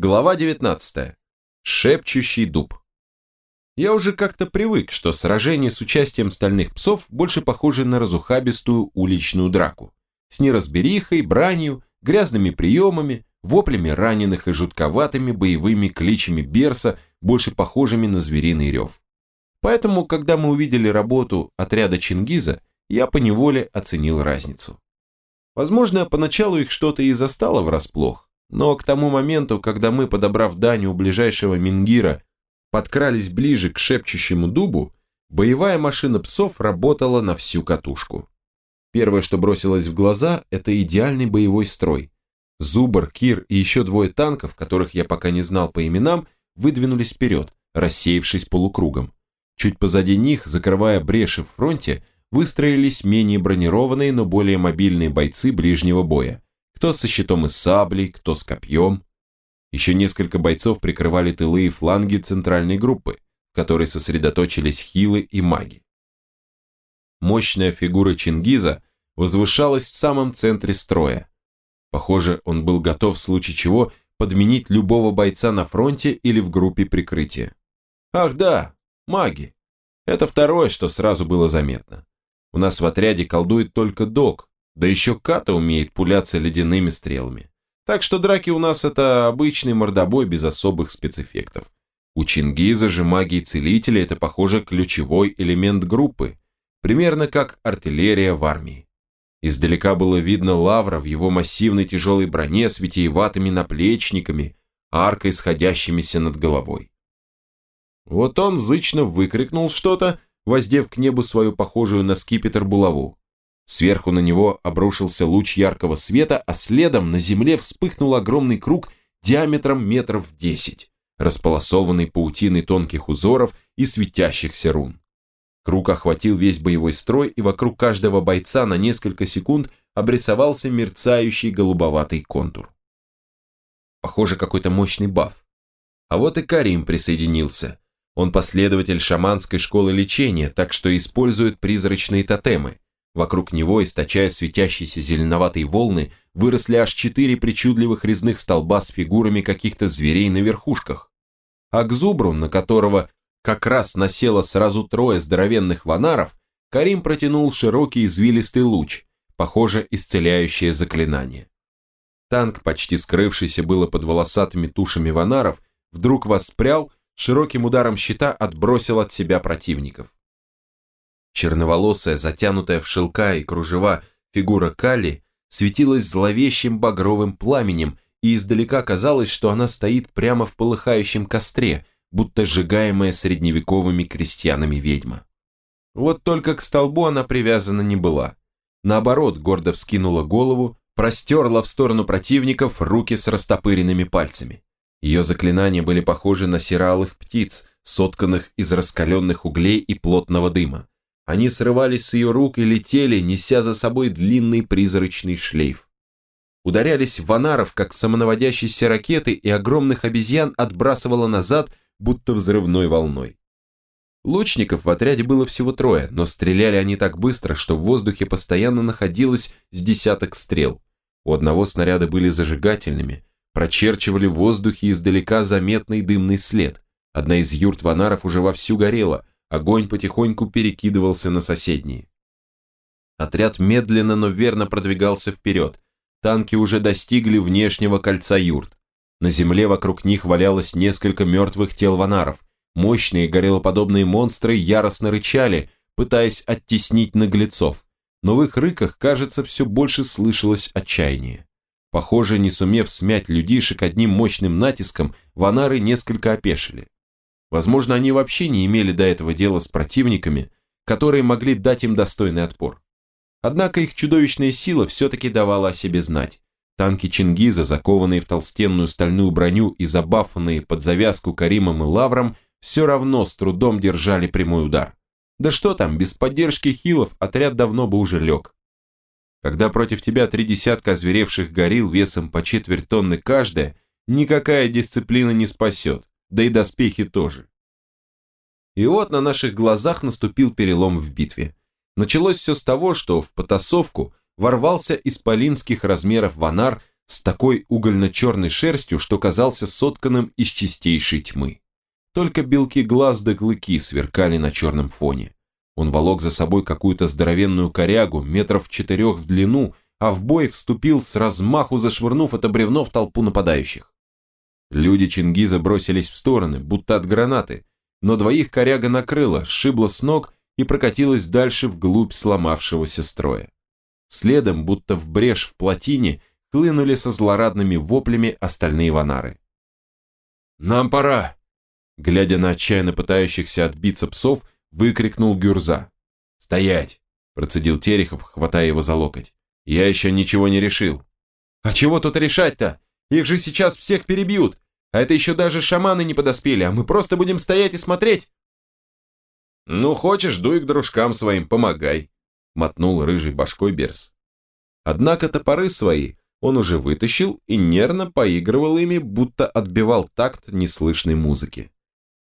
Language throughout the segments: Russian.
Глава 19. Шепчущий дуб. Я уже как-то привык, что сражения с участием стальных псов больше похожи на разухабистую уличную драку. С неразберихой, бранью, грязными приемами, воплями раненых и жутковатыми боевыми кличами Берса, больше похожими на звериный рев. Поэтому, когда мы увидели работу отряда Чингиза, я поневоле оценил разницу. Возможно, поначалу их что-то и застало врасплох, но к тому моменту, когда мы, подобрав дань у ближайшего Мингира, подкрались ближе к шепчущему дубу, боевая машина псов работала на всю катушку. Первое, что бросилось в глаза, это идеальный боевой строй. Зубр, Кир и еще двое танков, которых я пока не знал по именам, выдвинулись вперед, рассеявшись полукругом. Чуть позади них, закрывая бреши в фронте, выстроились менее бронированные, но более мобильные бойцы ближнего боя – кто со щитом и саблей, кто с копьем. Еще несколько бойцов прикрывали тылы и фланги центральной группы, в которой сосредоточились хилы и маги. Мощная фигура Чингиза возвышалась в самом центре строя. Похоже, он был готов в случае чего подменить любого бойца на фронте или в группе прикрытия. Ах да, маги. Это второе, что сразу было заметно. У нас в отряде колдует только док, да еще Ката умеет пуляться ледяными стрелами. Так что драки у нас это обычный мордобой без особых спецэффектов. У Чингиза же магии целителя это, похоже, ключевой элемент группы, примерно как артиллерия в армии. Издалека было видно лавра в его массивной тяжелой броне с витиеватыми наплечниками, аркой, сходящимися над головой. Вот он зычно выкрикнул что-то, воздев к небу свою похожую на скипетр булаву. Сверху на него обрушился луч яркого света, а следом на земле вспыхнул огромный круг диаметром метров десять, располосованный паутиной тонких узоров и светящихся рун. Круг охватил весь боевой строй, и вокруг каждого бойца на несколько секунд обрисовался мерцающий голубоватый контур. Похоже, какой-то мощный баф. А вот и Карим присоединился. Он последователь шаманской школы лечения, так что использует призрачные тотемы – Вокруг него, источая светящиеся зеленоватые волны, выросли аж четыре причудливых резных столба с фигурами каких-то зверей на верхушках. А к зубру, на которого как раз насело сразу трое здоровенных ванаров, Карим протянул широкий извилистый луч, похоже, исцеляющее заклинание. Танк, почти скрывшийся было под волосатыми тушами ванаров, вдруг воспрял, широким ударом щита отбросил от себя противников. Черноволосая, затянутая в шелка и кружева фигура Кали светилась зловещим багровым пламенем, и издалека казалось, что она стоит прямо в полыхающем костре, будто сжигаемая средневековыми крестьянами ведьма. Вот только к столбу она привязана не была. Наоборот, гордо вскинула голову, простерла в сторону противников руки с растопыренными пальцами. Ее заклинания были похожи на сералых птиц, сотканных из раскаленных углей и плотного дыма. Они срывались с ее рук и летели, неся за собой длинный призрачный шлейф. Ударялись в ванаров, как самонаводящиеся ракеты, и огромных обезьян отбрасывало назад, будто взрывной волной. Лучников в отряде было всего трое, но стреляли они так быстро, что в воздухе постоянно находилось с десяток стрел. У одного снаряда были зажигательными, прочерчивали в воздухе издалека заметный дымный след. Одна из юрт ванаров уже вовсю горела, огонь потихоньку перекидывался на соседние. Отряд медленно, но верно продвигался вперед. Танки уже достигли внешнего кольца юрт. На земле вокруг них валялось несколько мертвых тел ванаров. Мощные горелоподобные монстры яростно рычали, пытаясь оттеснить наглецов. Но в их рыках, кажется, все больше слышалось отчаяние. Похоже, не сумев смять людишек одним мощным натиском, ванары несколько опешили. Возможно, они вообще не имели до этого дела с противниками, которые могли дать им достойный отпор. Однако их чудовищная сила все-таки давала о себе знать. Танки Чингиза, закованные в толстенную стальную броню и забафанные под завязку Каримом и Лавром, все равно с трудом держали прямой удар. Да что там, без поддержки хилов отряд давно бы уже лег. Когда против тебя три десятка озверевших горил весом по четверть тонны каждая, никакая дисциплина не спасет да и доспехи тоже. И вот на наших глазах наступил перелом в битве. Началось все с того, что в потасовку ворвался исполинских размеров ванар с такой угольно-черной шерстью, что казался сотканным из чистейшей тьмы. Только белки глаз да клыки сверкали на черном фоне. Он волок за собой какую-то здоровенную корягу, метров четырех в длину, а в бой вступил с размаху, зашвырнув это бревно в толпу нападающих. Люди Чингиза бросились в стороны, будто от гранаты, но двоих коряга накрыла, сшибла с ног и прокатилась дальше вглубь сломавшегося строя. Следом, будто в брешь в плотине, хлынули со злорадными воплями остальные ванары. «Нам пора!» Глядя на отчаянно пытающихся отбиться псов, выкрикнул Гюрза. «Стоять!» – процедил Терехов, хватая его за локоть. «Я еще ничего не решил». «А чего тут решать-то? Их же сейчас всех перебьют! А это еще даже шаманы не подоспели, а мы просто будем стоять и смотреть!» «Ну, хочешь, дуй к дружкам своим, помогай», — мотнул рыжий башкой Берс. Однако топоры свои он уже вытащил и нервно поигрывал ими, будто отбивал такт неслышной музыки.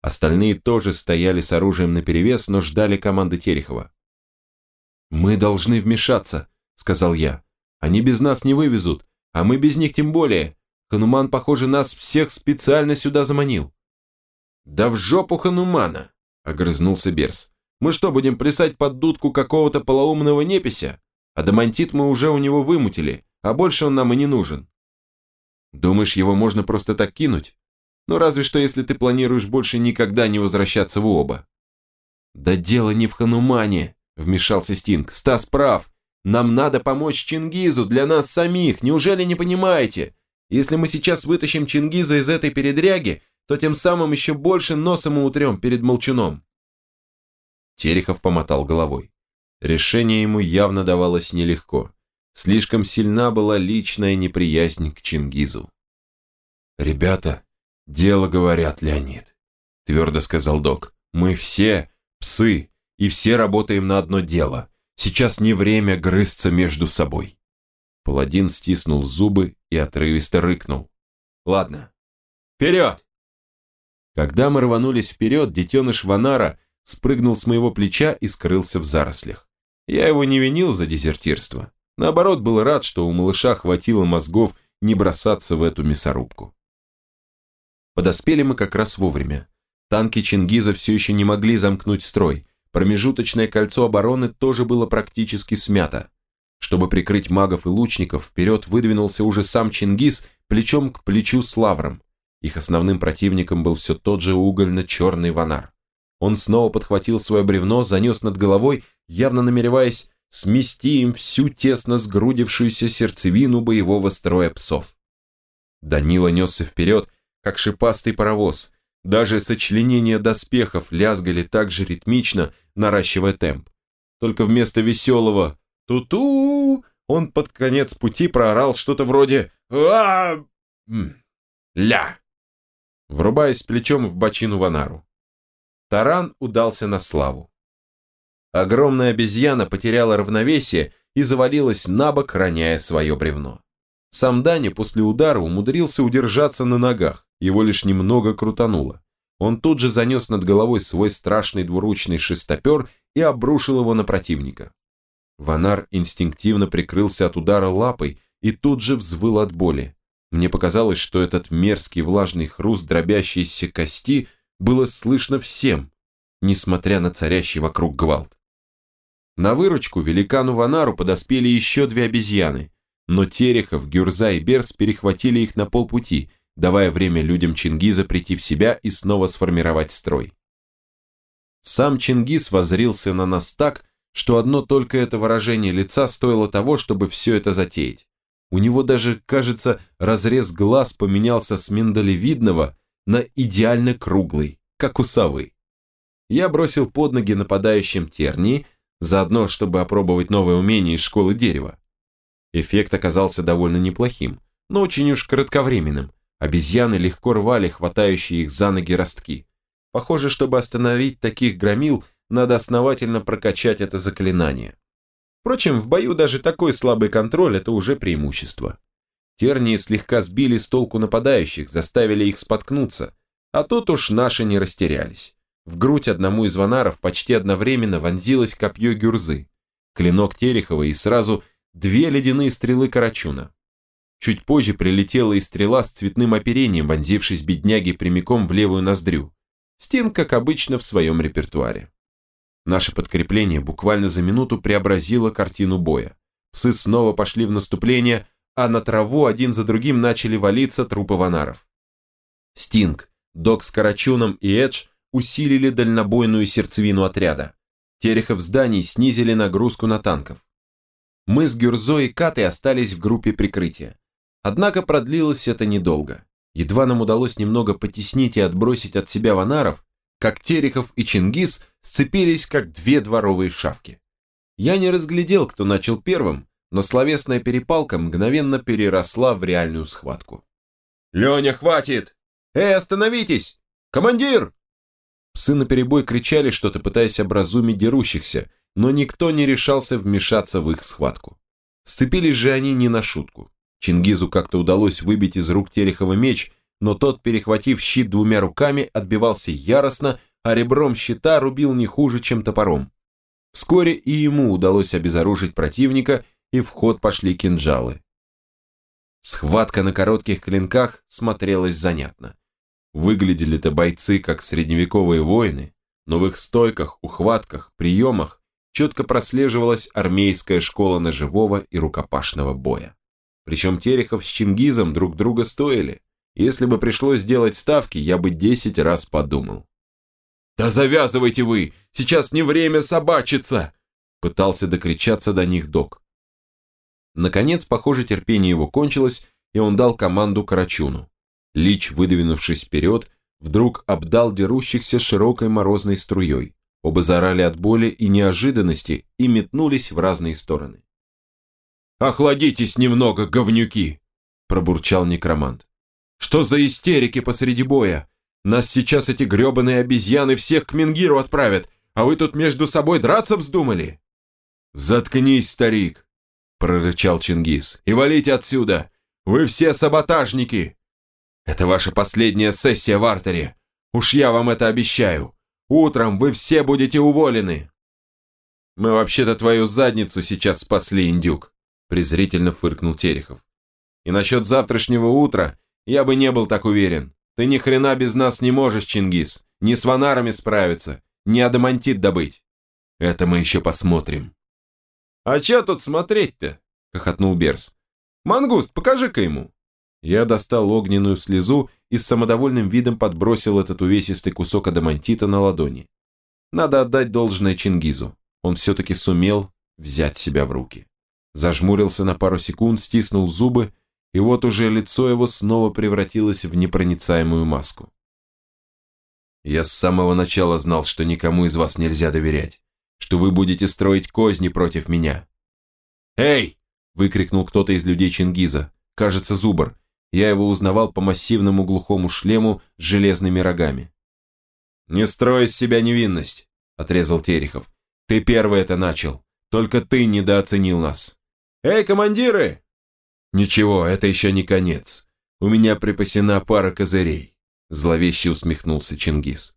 Остальные тоже стояли с оружием наперевес, но ждали команды Терехова. «Мы должны вмешаться», — сказал я. «Они без нас не вывезут, а мы без них тем более. Хануман, похоже, нас всех специально сюда заманил». «Да в жопу Ханумана!» огрызнулся Берс. «Мы что, будем плясать под дудку какого-то полоумного непися? Адамантит мы уже у него вымутили, а больше он нам и не нужен». «Думаешь, его можно просто так кинуть? Ну, разве что, если ты планируешь больше никогда не возвращаться в оба». «Да дело не в Ханумане», — вмешался Стинг. «Стас прав. Нам надо помочь Чингизу, для нас самих, неужели не понимаете? Если мы сейчас вытащим Чингиза из этой передряги, то тем самым еще больше носом мы утрем перед молчуном. Терехов помотал головой. Решение ему явно давалось нелегко. Слишком сильна была личная неприязнь к Чингизу. «Ребята, дело говорят, Леонид», – твердо сказал док. «Мы все псы, и все работаем на одно дело. Сейчас не время грызться между собой». Паладин стиснул зубы и отрывисто рыкнул. «Ладно, вперед!» Когда мы рванулись вперед, детеныш Ванара спрыгнул с моего плеча и скрылся в зарослях. Я его не винил за дезертирство. Наоборот, был рад, что у малыша хватило мозгов не бросаться в эту мясорубку. Подоспели мы как раз вовремя. Танки Чингиза все еще не могли замкнуть строй. Промежуточное кольцо обороны тоже было практически смято. Чтобы прикрыть магов и лучников, вперед выдвинулся уже сам Чингиз плечом к плечу с Лавром. Их основным противником был все тот же угольно-черный ванар. Он снова подхватил свое бревно, занес над головой, явно намереваясь смести им всю тесно сгрудившуюся сердцевину боевого строя псов. Данила несся вперед, как шипастый паровоз. Даже сочленения доспехов лязгали так же ритмично, наращивая темп. Только вместо веселого «ту-ту» он под конец пути проорал что-то вроде а ля врубаясь плечом в бочину Ванару. Таран удался на славу. Огромная обезьяна потеряла равновесие и завалилась на бок, роняя свое бревно. Сам Дани после удара умудрился удержаться на ногах, его лишь немного крутануло. Он тут же занес над головой свой страшный двуручный шестопер и обрушил его на противника. Ванар инстинктивно прикрылся от удара лапой и тут же взвыл от боли. Мне показалось, что этот мерзкий влажный хруст дробящейся кости было слышно всем, несмотря на царящий вокруг гвалт. На выручку великану Ванару подоспели еще две обезьяны, но Терехов, Гюрза и Берс перехватили их на полпути, давая время людям Чингиза прийти в себя и снова сформировать строй. Сам Чингиз возрился на нас так, что одно только это выражение лица стоило того, чтобы все это затеять. У него даже, кажется, разрез глаз поменялся с миндалевидного на идеально круглый, как у совы. Я бросил под ноги нападающим тернии, заодно, чтобы опробовать новое умение из школы дерева. Эффект оказался довольно неплохим, но очень уж кратковременным. Обезьяны легко рвали хватающие их за ноги ростки. Похоже, чтобы остановить таких громил, надо основательно прокачать это заклинание. Впрочем, в бою даже такой слабый контроль – это уже преимущество. Тернии слегка сбили с толку нападающих, заставили их споткнуться, а тут уж наши не растерялись. В грудь одному из ванаров почти одновременно вонзилось копье гюрзы, клинок Терехова и сразу две ледяные стрелы Карачуна. Чуть позже прилетела и стрела с цветным оперением, вонзившись бедняге прямиком в левую ноздрю. Стинг, как обычно, в своем репертуаре. Наше подкрепление буквально за минуту преобразило картину боя. Псы снова пошли в наступление, а на траву один за другим начали валиться трупы ванаров. Стинг, Док с Карачуном и Эдж усилили дальнобойную сердцевину отряда. Терехов зданий снизили нагрузку на танков. Мы с Гюрзо и Катой остались в группе прикрытия. Однако продлилось это недолго. Едва нам удалось немного потеснить и отбросить от себя ванаров, как Терехов и Чингис сцепились, как две дворовые шавки. Я не разглядел, кто начал первым, но словесная перепалка мгновенно переросла в реальную схватку. «Леня, хватит! Эй, остановитесь! Командир!» Псы наперебой кричали что-то, пытаясь образумить дерущихся, но никто не решался вмешаться в их схватку. Сцепились же они не на шутку. Чингизу как-то удалось выбить из рук Терехова меч, но тот, перехватив щит двумя руками, отбивался яростно, а ребром щита рубил не хуже, чем топором. Вскоре и ему удалось обезоружить противника, и в ход пошли кинжалы. Схватка на коротких клинках смотрелась занятно. Выглядели-то бойцы как средневековые воины, но в их стойках, ухватках, приемах четко прослеживалась армейская школа ножевого и рукопашного боя. Причем Терехов с Чингизом друг друга стоили. Если бы пришлось сделать ставки, я бы десять раз подумал. «Да завязывайте вы! Сейчас не время собачиться!» Пытался докричаться до них док. Наконец, похоже, терпение его кончилось, и он дал команду Карачуну. Лич, выдвинувшись вперед, вдруг обдал дерущихся широкой морозной струей. Оба заорали от боли и неожиданности и метнулись в разные стороны. «Охладитесь немного, говнюки!» – пробурчал некромант. «Что за истерики посреди боя? Нас сейчас эти гребаные обезьяны всех к Менгиру отправят, а вы тут между собой драться вздумали?» «Заткнись, старик!» – прорычал Чингис. «И валите отсюда! Вы все саботажники! Это ваша последняя сессия в артере. Уж я вам это обещаю. Утром вы все будете уволены. Мы вообще-то твою задницу сейчас спасли, индюк, презрительно фыркнул Терехов. И насчет завтрашнего утра я бы не был так уверен. Ты ни хрена без нас не можешь, Чингис. Ни с ванарами справиться, ни адамантит добыть. Это мы еще посмотрим. А че тут смотреть-то? хохотнул Берс. Мангуст, покажи-ка ему. Я достал огненную слезу и с самодовольным видом подбросил этот увесистый кусок адамантита на ладони. Надо отдать должное Чингизу. Он все-таки сумел взять себя в руки. Зажмурился на пару секунд, стиснул зубы, и вот уже лицо его снова превратилось в непроницаемую маску. Я с самого начала знал, что никому из вас нельзя доверять, что вы будете строить козни против меня. «Эй!» – выкрикнул кто-то из людей Чингиза, кажется, Зубр, я его узнавал по массивному глухому шлему с железными рогами. «Не строй из себя невинность», – отрезал Терехов. «Ты первый это начал. Только ты недооценил нас». «Эй, командиры!» «Ничего, это еще не конец. У меня припасена пара козырей», – зловеще усмехнулся Чингис.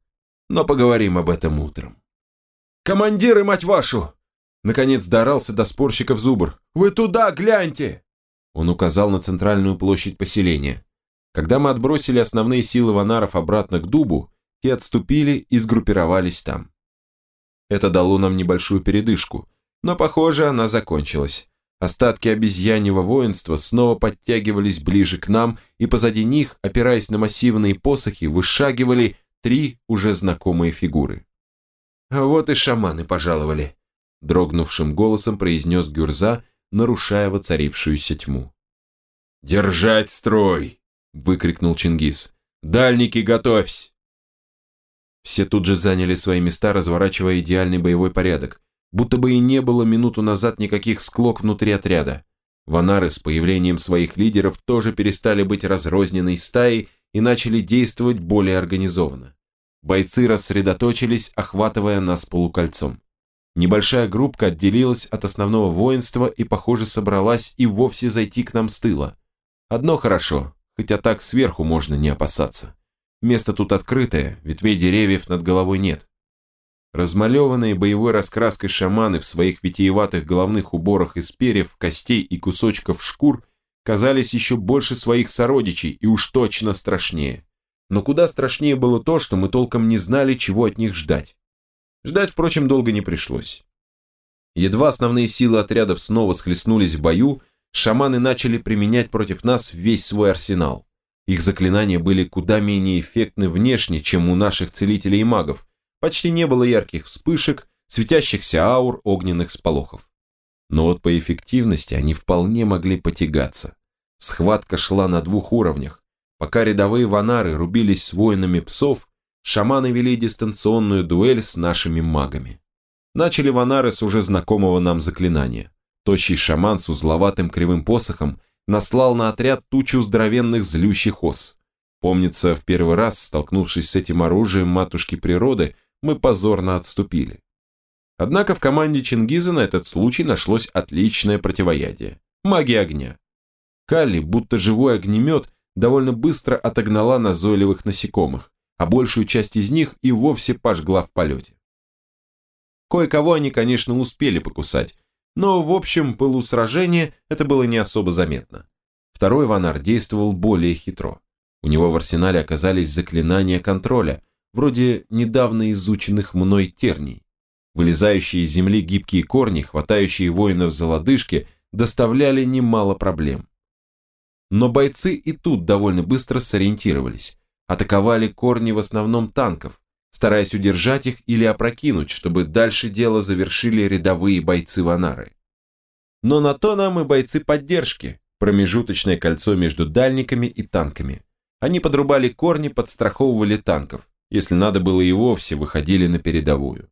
«Но поговорим об этом утром». «Командиры, мать вашу!» Наконец дорался до спорщиков Зубр. «Вы туда гляньте!» Он указал на центральную площадь поселения. Когда мы отбросили основные силы ванаров обратно к дубу, те отступили и сгруппировались там. Это дало нам небольшую передышку, но, похоже, она закончилась. Остатки обезьяньего воинства снова подтягивались ближе к нам, и позади них, опираясь на массивные посохи, вышагивали три уже знакомые фигуры. «А вот и шаманы пожаловали», – дрогнувшим голосом произнес Гюрза, нарушая воцарившуюся тьму. «Держать строй!» – выкрикнул Чингис. «Дальники, готовься!» Все тут же заняли свои места, разворачивая идеальный боевой порядок, будто бы и не было минуту назад никаких склок внутри отряда. Ванары с появлением своих лидеров тоже перестали быть разрозненной стаей и начали действовать более организованно. Бойцы рассредоточились, охватывая нас полукольцом. Небольшая группка отделилась от основного воинства и, похоже, собралась и вовсе зайти к нам с тыла. Одно хорошо, хотя так сверху можно не опасаться. Место тут открытое, ветвей деревьев над головой нет. Размалеванные боевой раскраской шаманы в своих витиеватых головных уборах из перьев, костей и кусочков шкур казались еще больше своих сородичей и уж точно страшнее. Но куда страшнее было то, что мы толком не знали, чего от них ждать. Ждать, впрочем, долго не пришлось. Едва основные силы отрядов снова схлестнулись в бою, шаманы начали применять против нас весь свой арсенал. Их заклинания были куда менее эффектны внешне, чем у наших целителей и магов. Почти не было ярких вспышек, светящихся аур, огненных сполохов. Но вот по эффективности они вполне могли потягаться. Схватка шла на двух уровнях. Пока рядовые ванары рубились с воинами псов, шаманы вели дистанционную дуэль с нашими магами. Начали ванары с уже знакомого нам заклинания. Тощий шаман с узловатым кривым посохом наслал на отряд тучу здоровенных злющих ос. Помнится, в первый раз, столкнувшись с этим оружием матушки природы, мы позорно отступили. Однако в команде Чингиза на этот случай нашлось отличное противоядие – магия огня. Калли, будто живой огнемет, довольно быстро отогнала назойливых насекомых, а большую часть из них и вовсе пожгла в полете. Кое-кого они, конечно, успели покусать, но в общем пылу сражения это было не особо заметно. Второй ванар действовал более хитро. У него в арсенале оказались заклинания контроля, вроде недавно изученных мной терний. Вылезающие из земли гибкие корни, хватающие воинов за лодыжки, доставляли немало проблем. Но бойцы и тут довольно быстро сориентировались. Атаковали корни в основном танков, стараясь удержать их или опрокинуть, чтобы дальше дело завершили рядовые бойцы Ванары. Но на то нам и бойцы поддержки, промежуточное кольцо между дальниками и танками. Они подрубали корни, подстраховывали танков, если надо было и вовсе выходили на передовую.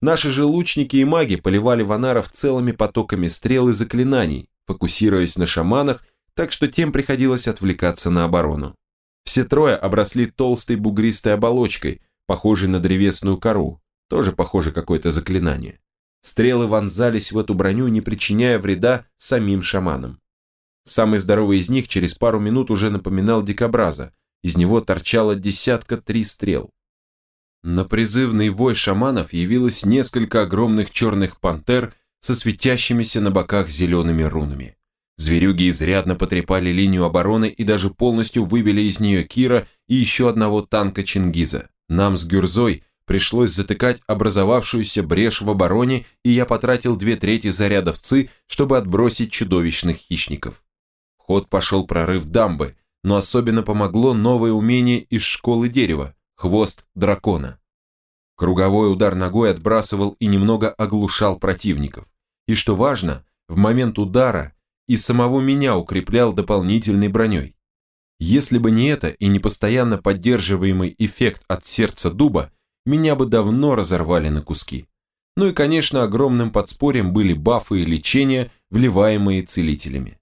Наши же лучники и маги поливали ванаров целыми потоками стрел и заклинаний, фокусируясь на шаманах, так что тем приходилось отвлекаться на оборону. Все трое обросли толстой бугристой оболочкой, похожей на древесную кору, тоже похоже какое-то заклинание. Стрелы вонзались в эту броню, не причиняя вреда самим шаманам. Самый здоровый из них через пару минут уже напоминал дикобраза, из него торчало десятка три стрел. На призывный вой шаманов явилось несколько огромных черных пантер со светящимися на боках зелеными рунами. Зверюги изрядно потрепали линию обороны и даже полностью выбили из нее Кира и еще одного танка Чингиза. Нам с Гюрзой пришлось затыкать образовавшуюся брешь в обороне, и я потратил две трети зарядов ЦИ, чтобы отбросить чудовищных хищников. Ход пошел прорыв дамбы, но особенно помогло новое умение из школы дерева – хвост дракона. Круговой удар ногой отбрасывал и немного оглушал противников. И что важно, в момент удара и самого меня укреплял дополнительной броней. Если бы не это и не постоянно поддерживаемый эффект от сердца дуба, меня бы давно разорвали на куски. Ну и, конечно, огромным подспорьем были бафы и лечения, вливаемые целителями.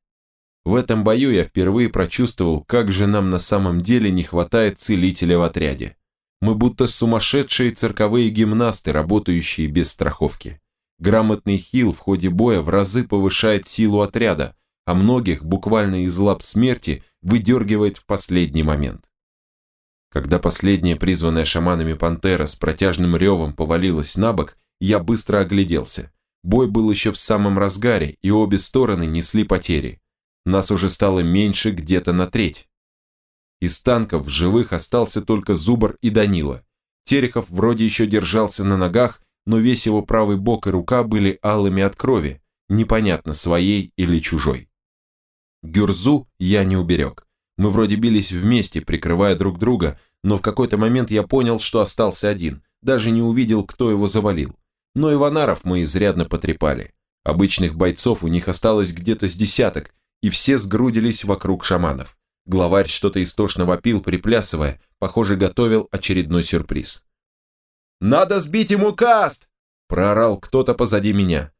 В этом бою я впервые прочувствовал, как же нам на самом деле не хватает целителя в отряде. Мы будто сумасшедшие цирковые гимнасты, работающие без страховки. Грамотный хил в ходе боя в разы повышает силу отряда, а многих буквально из лап смерти выдергивает в последний момент. Когда последняя призванная шаманами пантера с протяжным ревом повалилась на бок, я быстро огляделся. Бой был еще в самом разгаре, и обе стороны несли потери. Нас уже стало меньше где-то на треть. Из танков живых остался только Зубар и Данила. Терехов вроде еще держался на ногах, но весь его правый бок и рука были алыми от крови, непонятно, своей или чужой. Гюрзу я не уберег. Мы вроде бились вместе, прикрывая друг друга, но в какой-то момент я понял, что остался один, даже не увидел, кто его завалил. Но Иванаров мы изрядно потрепали. Обычных бойцов у них осталось где-то с десяток, и все сгрудились вокруг шаманов. Главарь что-то истошно вопил, приплясывая, похоже, готовил очередной сюрприз. «Надо сбить ему каст!» – проорал кто-то позади меня.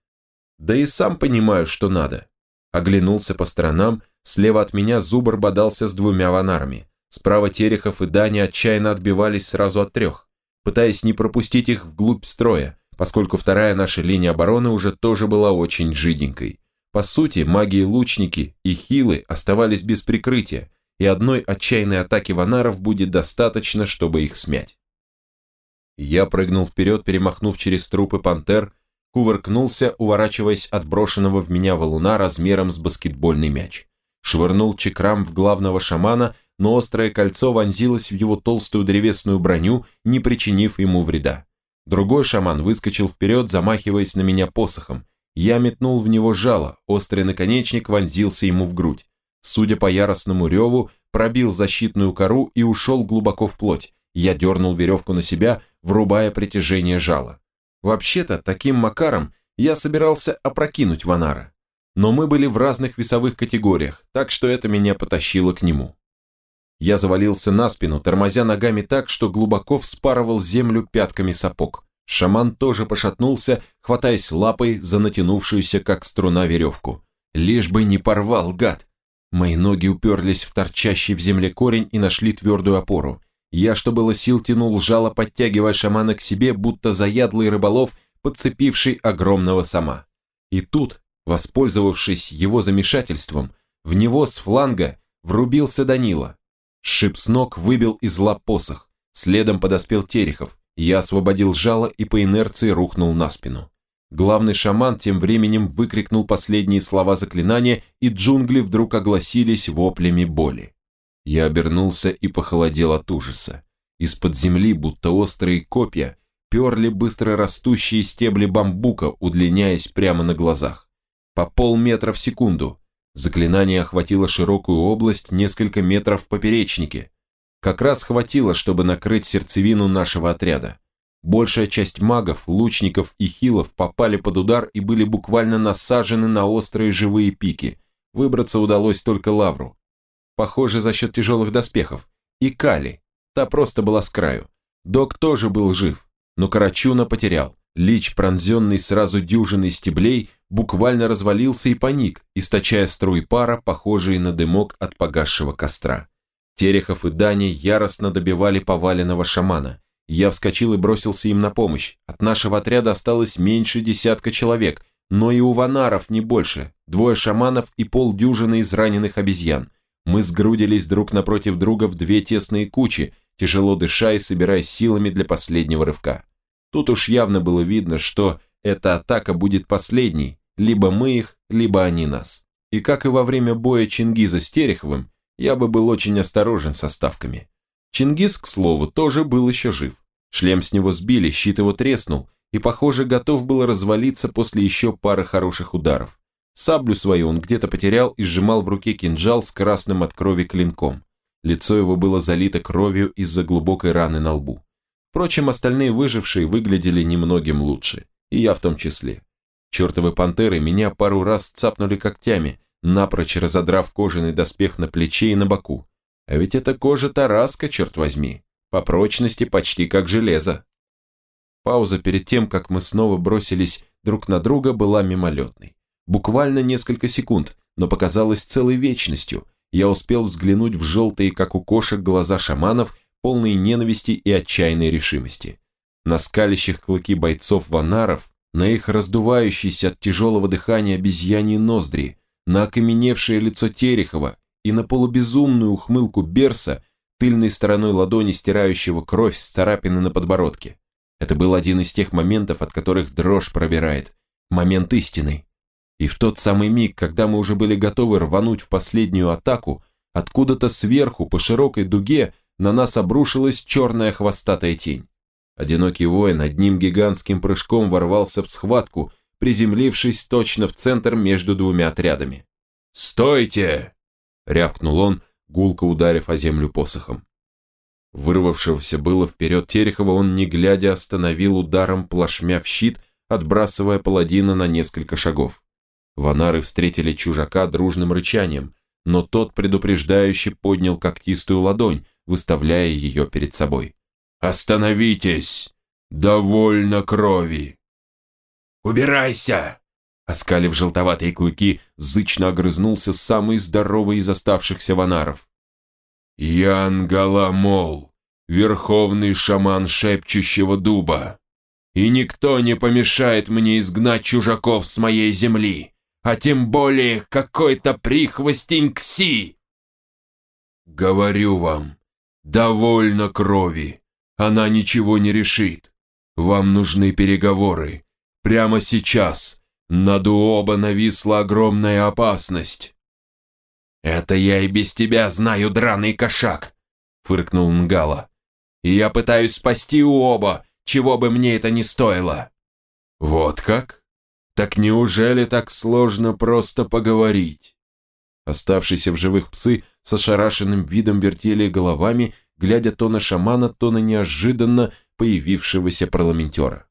Да и сам понимаю, что надо. Оглянулся по сторонам, слева от меня Зубр бодался с двумя ванарами. Справа Терехов и Даня отчаянно отбивались сразу от трех, пытаясь не пропустить их вглубь строя, поскольку вторая наша линия обороны уже тоже была очень жиденькой. По сути, маги-лучники и хилы оставались без прикрытия, и одной отчаянной атаки ванаров будет достаточно, чтобы их смять. Я прыгнул вперед, перемахнув через трупы пантер, кувыркнулся, уворачиваясь от брошенного в меня валуна размером с баскетбольный мяч. швырнул чекрам в главного шамана, но острое кольцо вонзилось в его толстую древесную броню, не причинив ему вреда. Другой шаман выскочил вперед, замахиваясь на меня посохом. Я метнул в него жало, острый наконечник вонзился ему в грудь. Судя по яростному реву, пробил защитную кору и ушел глубоко в плоть. Я дернул веревку на себя, врубая притяжение жала. Вообще-то, таким макаром я собирался опрокинуть Ванара. Но мы были в разных весовых категориях, так что это меня потащило к нему. Я завалился на спину, тормозя ногами так, что глубоко вспарывал землю пятками сапог. Шаман тоже пошатнулся, хватаясь лапой за натянувшуюся, как струна, веревку. Лишь бы не порвал, гад! Мои ноги уперлись в торчащий в земле корень и нашли твердую опору. Я, что было сил, тянул жало, подтягивая шамана к себе, будто заядлый рыболов, подцепивший огромного сама. И тут, воспользовавшись его замешательством, в него с фланга врубился Данила. Шип с ног выбил из лап посох. Следом подоспел Терехов. Я освободил жало и по инерции рухнул на спину. Главный шаман тем временем выкрикнул последние слова заклинания, и джунгли вдруг огласились воплями боли. Я обернулся и похолодел от ужаса. Из-под земли, будто острые копья, перли быстро растущие стебли бамбука, удлиняясь прямо на глазах. По полметра в секунду. Заклинание охватило широкую область несколько метров в поперечнике. Как раз хватило, чтобы накрыть сердцевину нашего отряда. Большая часть магов, лучников и хилов попали под удар и были буквально насажены на острые живые пики. Выбраться удалось только Лавру. Похоже, за счет тяжелых доспехов. И Кали. Та просто была с краю. Док тоже был жив, но Карачуна потерял. Лич, пронзенный сразу дюжиной стеблей, буквально развалился и паник, источая струи пара, похожие на дымок от погасшего костра. Терехов и Дани яростно добивали поваленного шамана. Я вскочил и бросился им на помощь. От нашего отряда осталось меньше десятка человек, но и у ванаров не больше. Двое шаманов и полдюжины израненных обезьян. Мы сгрудились друг напротив друга в две тесные кучи, тяжело дыша и собираясь силами для последнего рывка. Тут уж явно было видно, что эта атака будет последней, либо мы их, либо они нас. И как и во время боя Чингиза с Тереховым, я бы был очень осторожен со ставками. Чингис, к слову, тоже был еще жив. Шлем с него сбили, щит его треснул, и, похоже, готов был развалиться после еще пары хороших ударов. Саблю свою он где-то потерял и сжимал в руке кинжал с красным от крови клинком. Лицо его было залито кровью из-за глубокой раны на лбу. Впрочем, остальные выжившие выглядели немногим лучше, и я в том числе. Чертовы пантеры меня пару раз цапнули когтями, напрочь разодрав кожаный доспех на плече и на боку. А ведь это кожа Тараска, черт возьми. По прочности почти как железо. Пауза перед тем, как мы снова бросились друг на друга, была мимолетной. Буквально несколько секунд, но показалась целой вечностью. Я успел взглянуть в желтые, как у кошек, глаза шаманов, полные ненависти и отчаянной решимости. На скалящих клыки бойцов-ванаров, на их раздувающиеся от тяжелого дыхания обезьяньи ноздри, на окаменевшее лицо Терехова и на полубезумную ухмылку Берса, тыльной стороной ладони стирающего кровь с царапины на подбородке. Это был один из тех моментов, от которых дрожь пробирает. Момент истины. И в тот самый миг, когда мы уже были готовы рвануть в последнюю атаку, откуда-то сверху по широкой дуге на нас обрушилась черная хвостатая тень. Одинокий воин одним гигантским прыжком ворвался в схватку, приземлившись точно в центр между двумя отрядами. «Стойте!» рявкнул он, гулко ударив о землю посохом. Вырвавшегося было вперед Терехова он, не глядя, остановил ударом плашмя в щит, отбрасывая паладина на несколько шагов. Ванары встретили чужака дружным рычанием, но тот предупреждающе поднял когтистую ладонь, выставляя ее перед собой. «Остановитесь! Довольно крови!» «Убирайся!» Оскалив желтоватые клыки, зычно огрызнулся самый здоровый из оставшихся ванаров. «Ян Галамол, верховный шаман шепчущего дуба, и никто не помешает мне изгнать чужаков с моей земли, а тем более какой-то прихвостень Кси!» «Говорю вам, довольно крови, она ничего не решит. Вам нужны переговоры. Прямо сейчас!» Над Уоба нависла огромная опасность. «Это я и без тебя знаю, драный кошак!» – фыркнул Нгала. «И я пытаюсь спасти у оба, чего бы мне это ни стоило!» «Вот как? Так неужели так сложно просто поговорить?» Оставшиеся в живых псы с ошарашенным видом вертели головами, глядя то на шамана, то на неожиданно появившегося парламентера.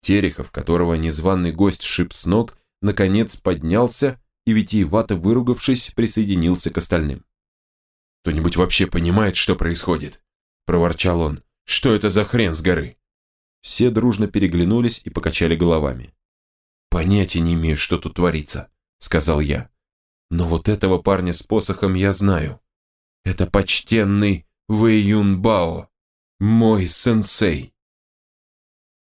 Терехов, которого незваный гость шип с ног, наконец поднялся и, витиевато выругавшись, присоединился к остальным. «Кто-нибудь вообще понимает, что происходит?» – проворчал он. «Что это за хрен с горы?» Все дружно переглянулись и покачали головами. «Понятия не имею, что тут творится», – сказал я. «Но вот этого парня с посохом я знаю. Это почтенный Вэй Юн Бао, мой сенсей».